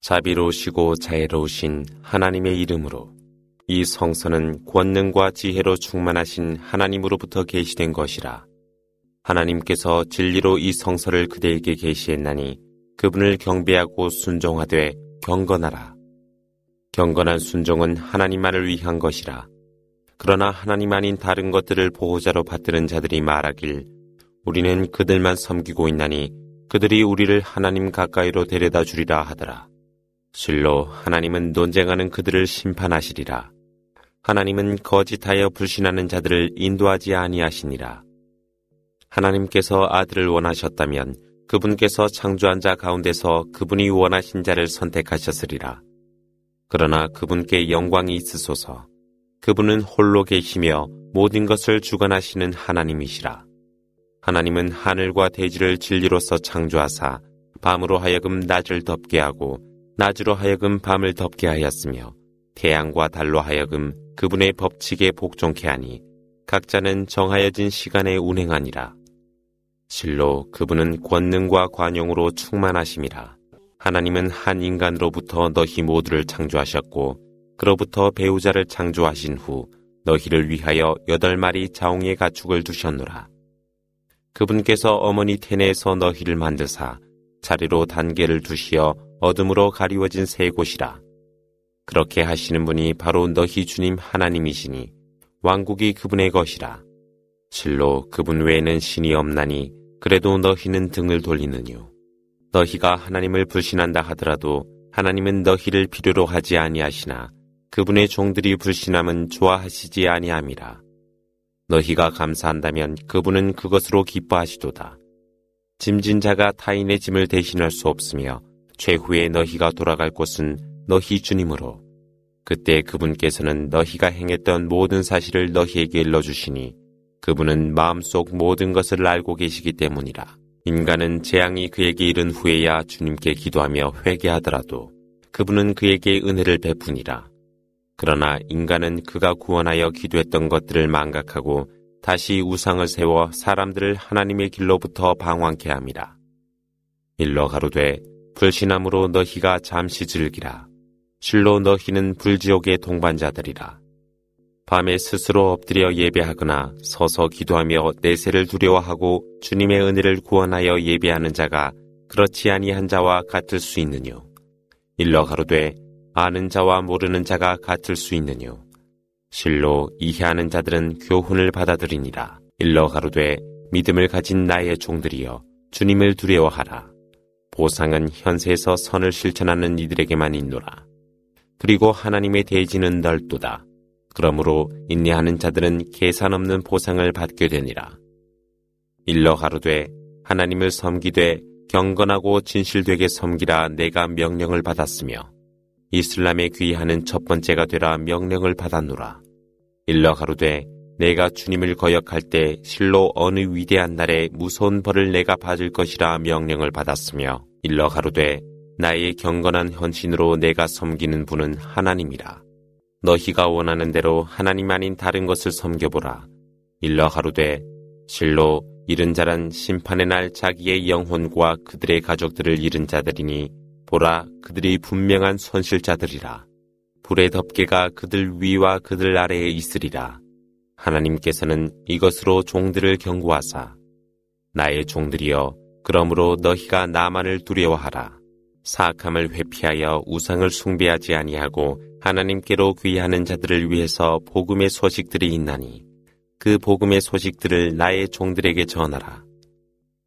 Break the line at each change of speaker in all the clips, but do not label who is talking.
자비로우시고 자애로우신 하나님의 이름으로 이 성서는 권능과 지혜로 충만하신 하나님으로부터 계시된 것이라. 하나님께서 진리로 이 성서를 그대에게 계시했나니 그분을 경배하고 순종하되 경건하라. 경건한 순종은 하나님만을 위한 것이라. 그러나 하나님 아닌 다른 것들을 보호자로 받드는 자들이 말하길 우리는 그들만 섬기고 있나니 그들이 우리를 하나님 가까이로 데려다 주리라 하더라. 실로 하나님은 논쟁하는 그들을 심판하시리라. 하나님은 거짓하여 불신하는 자들을 인도하지 아니하시니라. 하나님께서 아들을 원하셨다면 그분께서 창조한 자 가운데서 그분이 원하신 자를 선택하셨으리라. 그러나 그분께 영광이 있으소서. 그분은 홀로 계시며 모든 것을 주관하시는 하나님이시라. 하나님은 하늘과 대지를 진리로서 창조하사 밤으로 하여금 낮을 덮게 하고 낮으로 하여금 밤을 덮게 하였으며 태양과 달로 하여금 그분의 법칙에 복종케 하니 각자는 정하여진 시간에 운행하니라. 실로 그분은 권능과 관용으로 충만하심이라. 하나님은 한 인간으로부터 너희 모두를 창조하셨고 그로부터 배우자를 창조하신 후 너희를 위하여 여덟 마리 자웅의 가축을 두셨노라. 그분께서 어머니 태내에서 너희를 만드사 자리로 단계를 두시어 어둠으로 가리워진 세 곳이라. 그렇게 하시는 분이 바로 너희 주님 하나님이시니 왕국이 그분의 것이라. 실로 그분 외에는 신이 없나니 그래도 너희는 등을 돌리느뇨. 너희가 하나님을 불신한다 하더라도 하나님은 너희를 필요로 하지 아니하시나 그분의 종들이 불신함은 좋아하시지 아니함이라. 너희가 감사한다면 그분은 그것으로 기뻐하시도다. 짐진 자가 타인의 짐을 대신할 수 없으며 최후에 너희가 돌아갈 곳은 너희 주님으로 그때 그분께서는 너희가 행했던 모든 사실을 너희에게 일러주시니 그분은 마음속 모든 것을 알고 계시기 때문이라. 인간은 재앙이 그에게 이른 후에야 주님께 기도하며 회개하더라도 그분은 그에게 은혜를 베푸니라. 그러나 인간은 그가 구원하여 기도했던 것들을 망각하고 다시 우상을 세워 사람들을 하나님의 길로부터 방황케 함이라. 일러 가로되 불신함으로 너희가 잠시 즐기라. 실로 너희는 불지옥의 동반자들이라. 밤에 스스로 엎드려 예배하거나 서서 기도하며 내세를 두려워하고 주님의 은혜를 구원하여 예배하는 자가 그렇지 아니한 자와 같을 수 있느뇨. 일러 가로되 아는 자와 모르는 자가 같을 수 있느뇨. 실로 이해하는 자들은 교훈을 받아들이니라. 일러 가로되 믿음을 가진 나의 종들이여 주님을 두려워하라. 보상은 현세에서 선을 실천하는 이들에게만 있노라. 그리고 하나님의 대지는 넓도다. 그러므로 인내하는 자들은 계산 없는 보상을 받게 되니라. 일러 가로되 하나님을 섬기되 경건하고 진실되게 섬기라 내가 명령을 받았으며 이슬람에 귀하는 첫 번째가 되라 명령을 받았노라. 일러 가로되 내가 주님을 거역할 때 실로 어느 위대한 날에 무서운 벌을 내가 받을 것이라 명령을 받았으며 일러 가로되 나의 경건한 헌신으로 내가 섬기는 분은 하나님이라. 너희가 원하는 대로 하나님 아닌 다른 것을 섬겨보라. 일러 하루되 실로 잃은 자란 심판의 날 자기의 영혼과 그들의 가족들을 잃은 자들이니 보라 그들이 분명한 손실자들이라. 불의 덮개가 그들 위와 그들 아래에 있으리라. 하나님께서는 이것으로 종들을 경고하사 나의 종들이여 그러므로 너희가 나만을 두려워하라. 사악함을 회피하여 우상을 숭배하지 아니하고 하나님께로 귀하는 자들을 위해서 복음의 소식들이 있나니 그 복음의 소식들을 나의 종들에게 전하라.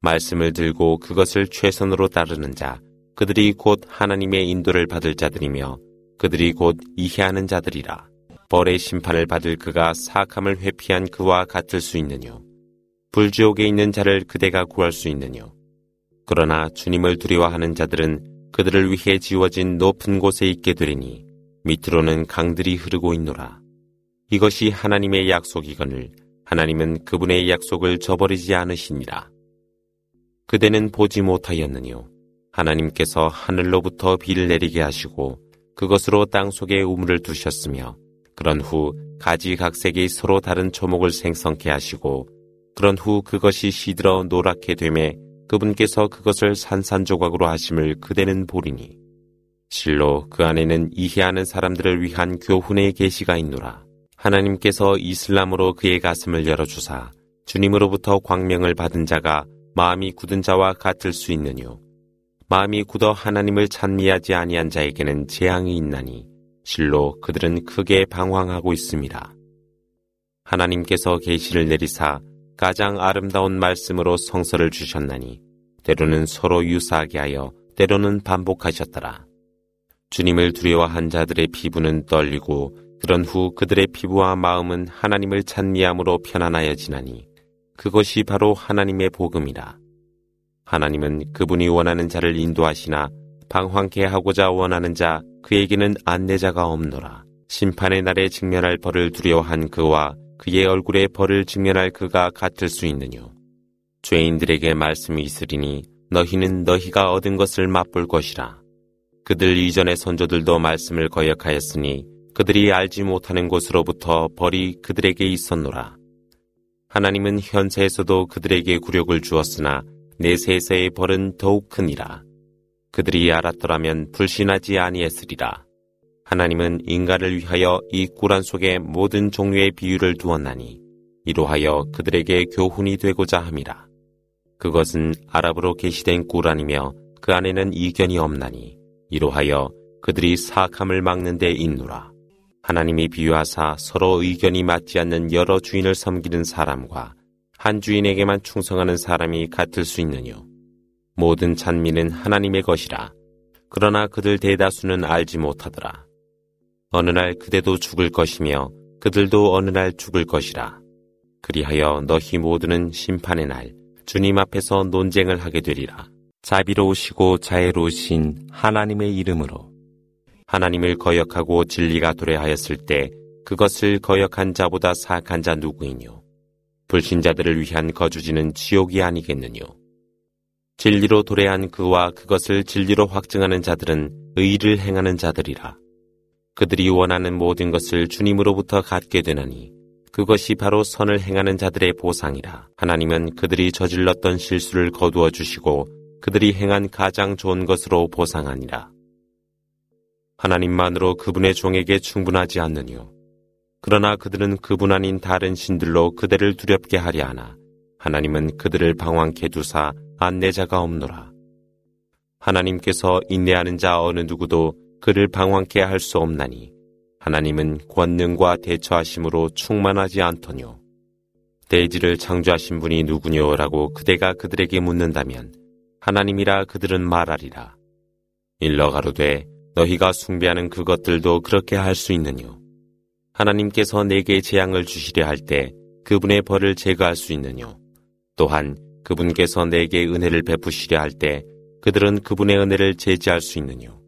말씀을 들고 그것을 최선으로 따르는 자, 그들이 곧 하나님의 인도를 받을 자들이며 그들이 곧 이해하는 자들이라. 벌의 심판을 받을 그가 사악함을 회피한 그와 같을 수 있느뇨. 불지옥에 있는 자를 그대가 구할 수 있느뇨. 그러나 주님을 두려워하는 자들은 그들을 위해 지워진 높은 곳에 있게 되리니 밑으로는 강들이 흐르고 있노라. 이것이 하나님의 약속이거늘 하나님은 그분의 약속을 저버리지 않으시니라. 그대는 보지 못하였느뇨. 하나님께서 하늘로부터 비를 내리게 하시고 그것으로 땅 속에 우물을 두셨으며 그런 후 가지각색이 서로 다른 초목을 생성케 하시고 그런 후 그것이 시들어 노랗게 되매 그분께서 그것을 산산조각으로 하심을 그대는 보리니 실로 그 안에는 이해하는 사람들을 위한 교훈의 계시가 있노라. 하나님께서 이슬람으로 그의 가슴을 열어주사 주님으로부터 광명을 받은 자가 마음이 굳은 자와 같을 수 있느뇨. 마음이 굳어 하나님을 찬미하지 아니한 자에게는 재앙이 있나니 실로 그들은 크게 방황하고 있습니다. 하나님께서 계시를 내리사 가장 아름다운 말씀으로 성서를 주셨나니 때로는 서로 유사하게 하여 때로는 반복하셨더라. 주님을 두려워한 자들의 피부는 떨리고 그런 후 그들의 피부와 마음은 하나님을 찬미함으로 편안하여지나니 그것이 바로 하나님의 복음이라. 하나님은 그분이 원하는 자를 인도하시나 방황케 하고자 원하는 자 그에게는 안내자가 없노라. 심판의 날에 직면할 벌을 두려워한 그와 그의 얼굴에 벌을 직면할 그가 같을 수 있느뇨. 죄인들에게 말씀이 있으리니 너희는 너희가 얻은 것을 맛볼 것이라. 그들 이전의 선조들도 말씀을 거역하였으니 그들이 알지 못하는 곳으로부터 벌이 그들에게 있었노라. 하나님은 현세에서도 그들에게 굴욕을 주었으나 내세에서의 벌은 더욱 크니라. 그들이 알았더라면 불신하지 아니했으리라. 하나님은 인간을 위하여 이 꾸란 속에 모든 종류의 비유를 두었나니 이로하여 그들에게 교훈이 되고자 함이라. 그것은 아랍으로 게시된 꾸란이며 그 안에는 이견이 없나니 이로하여 그들이 사악함을 막는 데 있노라. 하나님이 비유하사 서로 의견이 맞지 않는 여러 주인을 섬기는 사람과 한 주인에게만 충성하는 사람이 같을 수 있느뇨. 모든 찬미는 하나님의 것이라. 그러나 그들 대다수는 알지 못하더라. 어느 날 그대도 죽을 것이며 그들도 어느 날 죽을 것이라. 그리하여 너희 모두는 심판의 날 주님 앞에서 논쟁을 하게 되리라. 자비로우시고 자애로우신 하나님의 이름으로 하나님을 거역하고 진리가 도래하였을 때 그것을 거역한 자보다 사악한 자 누구이뇨? 불신자들을 위한 거주지는 지옥이 아니겠느뇨? 진리로 도래한 그와 그것을 진리로 확증하는 자들은 의를 행하는 자들이라. 그들이 원하는 모든 것을 주님으로부터 갖게 되나니 그것이 바로 선을 행하는 자들의 보상이라. 하나님은 그들이 저질렀던 실수를 거두어 주시고 그들이 행한 가장 좋은 것으로 보상하니라. 하나님만으로 그분의 종에게 충분하지 않느뇨. 그러나 그들은 그분 아닌 다른 신들로 그들을 두렵게 하려 하나 하나님은 그들을 방황케 두사 안내자가 없노라. 하나님께서 인내하는 자 어느 누구도 그를 방황케 할 수 없나니 하나님은 권능과 대처하심으로 충만하지 않더뇨. 대지를 창조하신 분이 누구뇨라고 그대가 그들에게 묻는다면 하나님이라 그들은 말하리라. 일러 가로되 너희가 숭배하는 그것들도 그렇게 할 수 있느뇨. 하나님께서 내게 재앙을 주시려 할 때 그분의 벌을 제거할 수 있느뇨. 또한 그분께서 내게 은혜를 베푸시려 할 때 그들은 그분의 은혜를 제지할 수 있느뇨.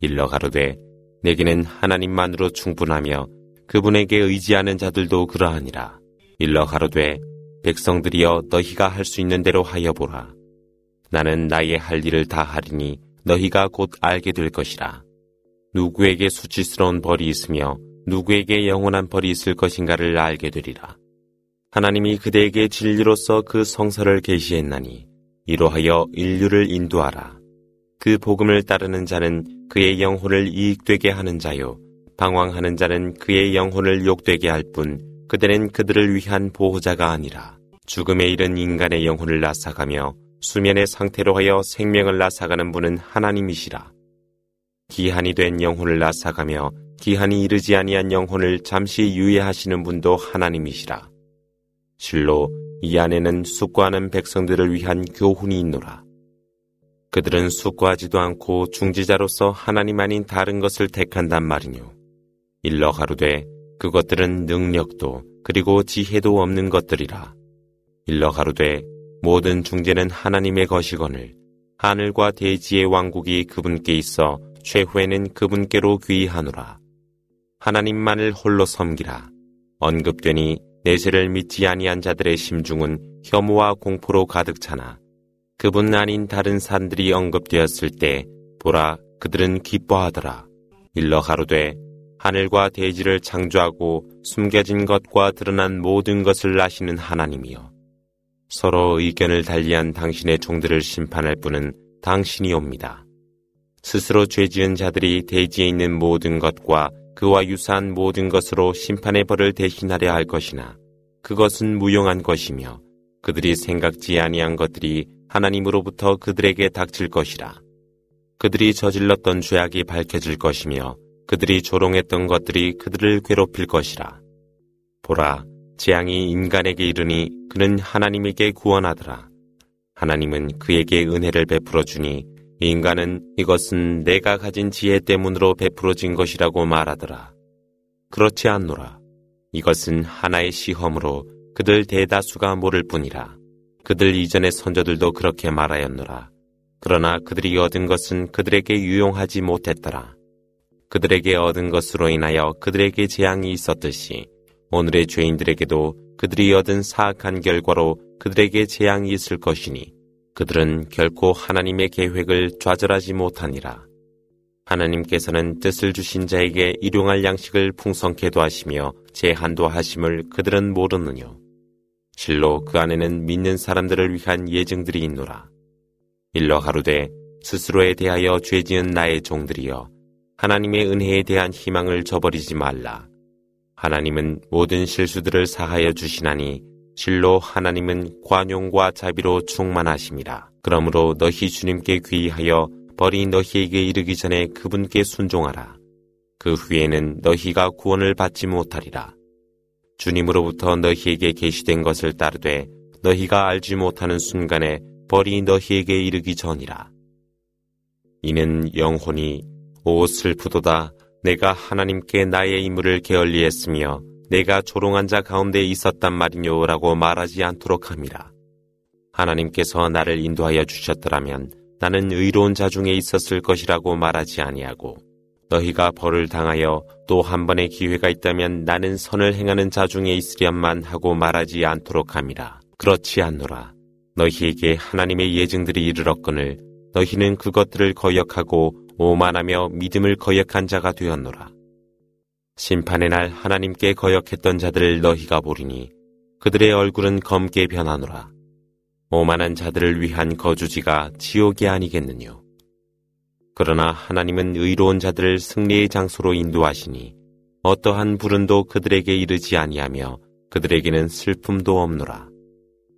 일러 가로되 내게는 하나님만으로 충분하며 그분에게 의지하는 자들도 그러하니라. 일러 가로되 백성들이여 너희가 할 수 있는 대로 하여 보라. 나는 나의 할 일을 다 하리니 너희가 곧 알게 될 것이라. 누구에게 수치스러운 벌이 있으며 누구에게 영원한 벌이 있을 것인가를 알게 되리라. 하나님이 그대에게 진리로서 그 성서를 계시했나니 이로하여 인류를 인도하라. 그 복음을 따르는 자는 그의 영혼을 이익되게 하는 자요. 방황하는 자는 그의 영혼을 욕되게 할 뿐 그들은 그들을 위한 보호자가 아니라 죽음에 이른 인간의 영혼을 나사가며 수면의 상태로 하여 생명을 나사가는 분은 하나님이시라. 기한이 된 영혼을 나사가며 기한이 이르지 아니한 영혼을 잠시 유예하시는 분도 하나님이시라. 실로 이 안에는 숙고하는 백성들을 위한 교훈이 있노라. 그들은 숙고하지도 않고 중지자로서 하나님 아닌 다른 것을 택한단 말이뇨. 일러 가로되 그것들은 능력도 그리고 지혜도 없는 것들이라. 일러 가로되 모든 중재는 하나님의 것이거늘 하늘과 대지의 왕국이 그분께 있어 최후에는 그분께로 귀하노라. 하나님만을 홀로 섬기라. 언급되니 내세를 믿지 아니한 자들의 심중은 혐오와 공포로 가득 차나 그분 아닌 다른 산들이 언급되었을 때 보라 그들은 기뻐하더라. 일러 가로되 하늘과 대지를 창조하고 숨겨진 것과 드러난 모든 것을 아시는 하나님이여. 서로 의견을 달리한 당신의 종들을 심판할 분은 당신이옵니다. 스스로 죄 지은 자들이 대지에 있는 모든 것과 그와 유사한 모든 것으로 심판의 벌을 대신하려 할 것이나 그것은 무용한 것이며 그들이 생각지 아니한 것들이 하나님으로부터 그들에게 닥칠 것이라. 그들이 저질렀던 죄악이 밝혀질 것이며 그들이 조롱했던 것들이 그들을 괴롭힐 것이라. 보라, 재앙이 인간에게 이르니 그는 하나님에게 구원하더라. 하나님은 그에게 은혜를 베풀어 주니 인간은 이것은 내가 가진 지혜 때문으로 베풀어진 것이라고 말하더라. 그렇지 않노라. 이것은 하나의 시험으로 그들 대다수가 모를 뿐이라. 그들 이전의 선조들도 그렇게 말하였노라. 그러나 그들이 얻은 것은 그들에게 유용하지 못했더라. 그들에게 얻은 것으로 인하여 그들에게 재앙이 있었듯이 오늘의 죄인들에게도 그들이 얻은 사악한 결과로 그들에게 재앙이 있을 것이니 그들은 결코 하나님의 계획을 좌절하지 못하니라. 하나님께서는 뜻을 주신 자에게 일용할 양식을 풍성케도 하시며 제한도 하심을 그들은 모르느뇨. 실로 그 안에는 믿는 사람들을 위한 예증들이 있노라. 일러 하루되 스스로에 대하여 죄 지은 나의 종들이여 하나님의 은혜에 대한 희망을 저버리지 말라. 하나님은 모든 실수들을 사하여 주시나니 실로 하나님은 관용과 자비로 충만하심이라. 그러므로 너희 주님께 귀하여 벌이 너희에게 이르기 전에 그분께 순종하라. 그 후에는 너희가 구원을 받지 못하리라. 주님으로부터 너희에게 계시된 것을 따르되 너희가 알지 못하는 순간에 벌이 너희에게 이르기 전이라. 이는 영혼이 오 슬프도다 내가 하나님께 나의 임무를 게을리했으며 내가 조롱한 자 가운데 있었단 말이뇨라고 말하지 않도록 함이라. 하나님께서 나를 인도하여 주셨더라면 나는 의로운 자 중에 있었을 것이라고 말하지 아니하고 너희가 벌을 당하여 또 한 번의 기회가 있다면 나는 선을 행하는 자 중에 있으련만 하고 말하지 않도록 함이라. 그렇지 않노라. 너희에게 하나님의 예증들이 이르렀거늘 너희는 그것들을 거역하고 오만하며 믿음을 거역한 자가 되었노라. 심판의 날 하나님께 거역했던 자들을 너희가 보리니 그들의 얼굴은 검게 변하노라. 오만한 자들을 위한 거주지가 지옥이 아니겠느뇨. 그러나 하나님은 의로운 자들을 승리의 장소로 인도하시니 어떠한 불운도 그들에게 이르지 아니하며 그들에게는 슬픔도 없노라.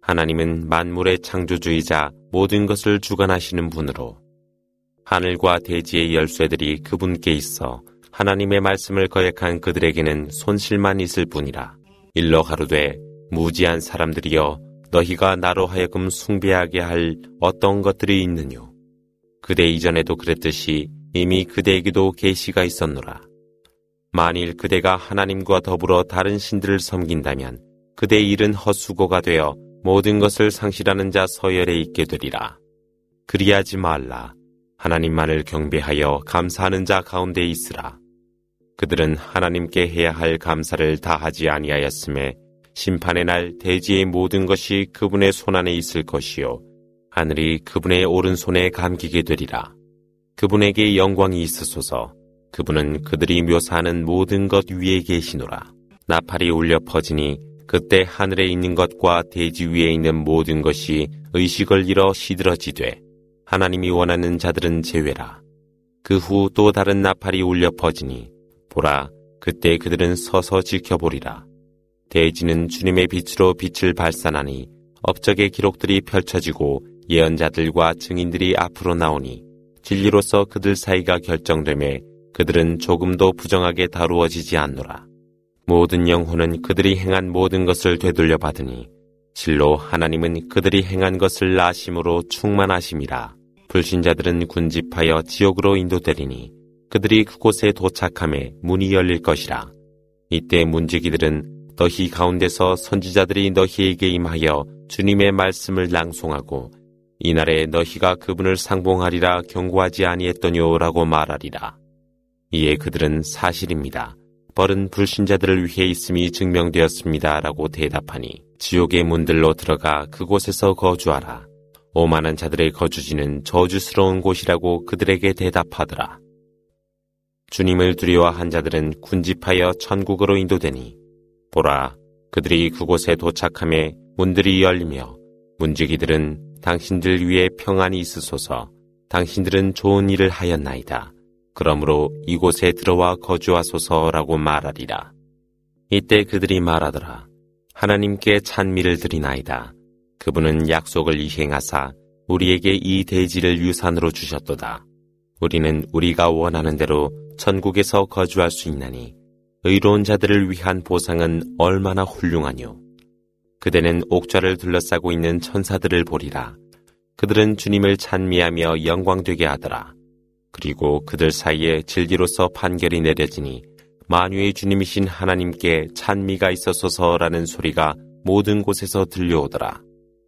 하나님은 만물의 창조주이자 모든 것을 주관하시는 분으로 하늘과 대지의 열쇠들이 그분께 있어 하나님의 말씀을 거역한 그들에게는 손실만 있을 뿐이라. 일러 가로되 무지한 사람들이여 너희가 나로 하여금 숭배하게 할 어떤 것들이 있느뇨. 그대 이전에도 그랬듯이 이미 그대에게도 계시가 있었노라. 만일 그대가 하나님과 더불어 다른 신들을 섬긴다면 그대의 일은 헛수고가 되어 모든 것을 상실하는 자 서열에 있게 되리라. 그리하지 말라. 하나님만을 경배하여 감사하는 자 가운데 있으라. 그들은 하나님께 해야 할 감사를 다하지 아니하였음에 심판의 날 대지의 모든 것이 그분의 손안에 있을 것이요 하늘이 그분의 오른손에 감기게 되리라. 그분에게 영광이 있으소서. 그분은 그들이 묘사하는 모든 것 위에 계시노라. 나팔이 울려 퍼지니 그때 하늘에 있는 것과 대지 위에 있는 모든 것이 의식을 잃어 시들어지되 하나님이 원하는 자들은 제외라. 그 후 또 다른 나팔이 울려 퍼지니 보라 그때 그들은 서서 지켜보리라. 대지는 주님의 빛으로 빛을 발산하니 업적의 기록들이 펼쳐지고 예언자들과 증인들이 앞으로 나오니 진리로서 그들 사이가 결정됨에 그들은 조금도 부정하게 다루어지지 않노라. 모든 영혼은 그들이 행한 모든 것을 되돌려 받으니 실로 하나님은 그들이 행한 것을 아심으로 충만하심이라. 불신자들은 군집하여 지옥으로 인도되리니 그들이 그곳에 도착함에 문이 열릴 것이라. 이때 문지기들은 너희 가운데서 선지자들이 너희에게 임하여 주님의 말씀을 낭송하고 이날에 너희가 그분을 상봉하리라 경고하지 아니했더뇨라고 말하리라. 이에 그들은 사실입니다. 벌은 불신자들을 위해 있음이 증명되었습니다. 라고 대답하니 지옥의 문들로 들어가 그곳에서 거주하라. 오만한 자들의 거주지는 저주스러운 곳이라고 그들에게 대답하더라. 주님을 두려워한 자들은 군집하여 천국으로 인도되니 보라 그들이 그곳에 도착함에 문들이 열리며 문지기들은 당신들 위에 평안이 있으소서 당신들은 좋은 일을 하였나이다. 그러므로 이곳에 들어와 거주하소서라고 말하리라. 이때 그들이 말하더라. 하나님께 찬미를 드리나이다. 그분은 약속을 이행하사 우리에게 이 대지를 유산으로 주셨도다. 우리는 우리가 원하는 대로 천국에서 거주할 수 있나니 의로운 자들을 위한 보상은 얼마나 훌륭하뇨. 그대는 옥좌를 둘러싸고 있는 천사들을 보리라. 그들은 주님을 찬미하며 영광되게 하더라. 그리고 그들 사이에 진리로서 판결이 내려지니 만유의 주님이신 하나님께 찬미가 있어서서라는 소리가 모든 곳에서 들려오더라.